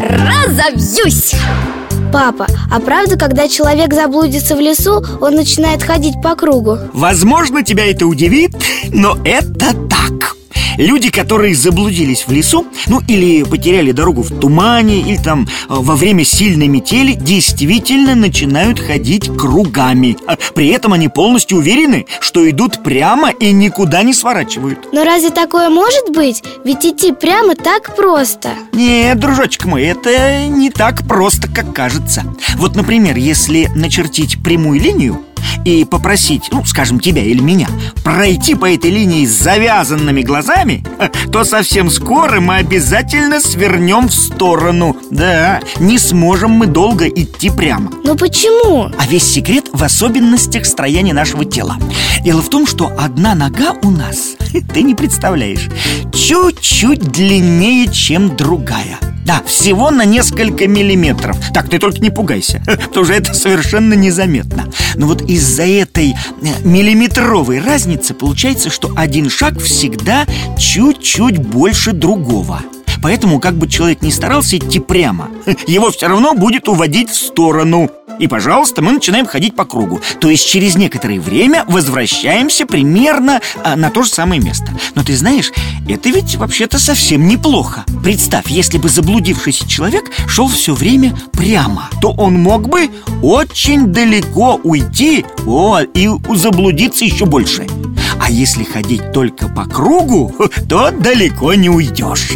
разобьюсь Папа, а правда, когда человек заблудится в лесу, он начинает ходить по кругу? Возможно, тебя это удивит, но это так Люди, которые заблудились в лесу, ну или потеряли дорогу в тумане, или там э, во время сильной метели, действительно начинают ходить кругами. А при этом они полностью уверены, что идут прямо и никуда не сворачивают. Но разве такое может быть? Ведь идти прямо так просто. Нет, дружочек мой, это не так просто, как кажется. Вот, например, если начертить прямую линию, и попросить, ну, скажем, тебя или меня пройти по этой линии с завязанными глазами, то совсем скоро мы обязательно свернем в сторону. Да, не сможем мы долго идти прямо. Но почему? А весь секрет в особенностях строения нашего тела. Дело в том, что одна нога у нас, ты не представляешь, чуть-чуть длиннее, чем другая. Да, всего на несколько миллиметров. Так, ты только не пугайся, потому что это совершенно незаметно. Но вот из-за этой э, миллиметровой разницы получается, что один шаг всегда чуть-чуть больше другого. Поэтому, как бы человек ни старался идти прямо Его все равно будет уводить в сторону и, пожалуйста, мы начинаем ходить по кругу. То есть через некоторое время возвращаемся примерно а, на то же самое место. Но ты знаешь, это ведь вообще-то совсем неплохо. Представь, если бы заблудившийся человек шел все время прямо То он мог бы очень далеко уйти о, и заблудиться еще больше. А если ходить только по кругу, то далеко не уйдешь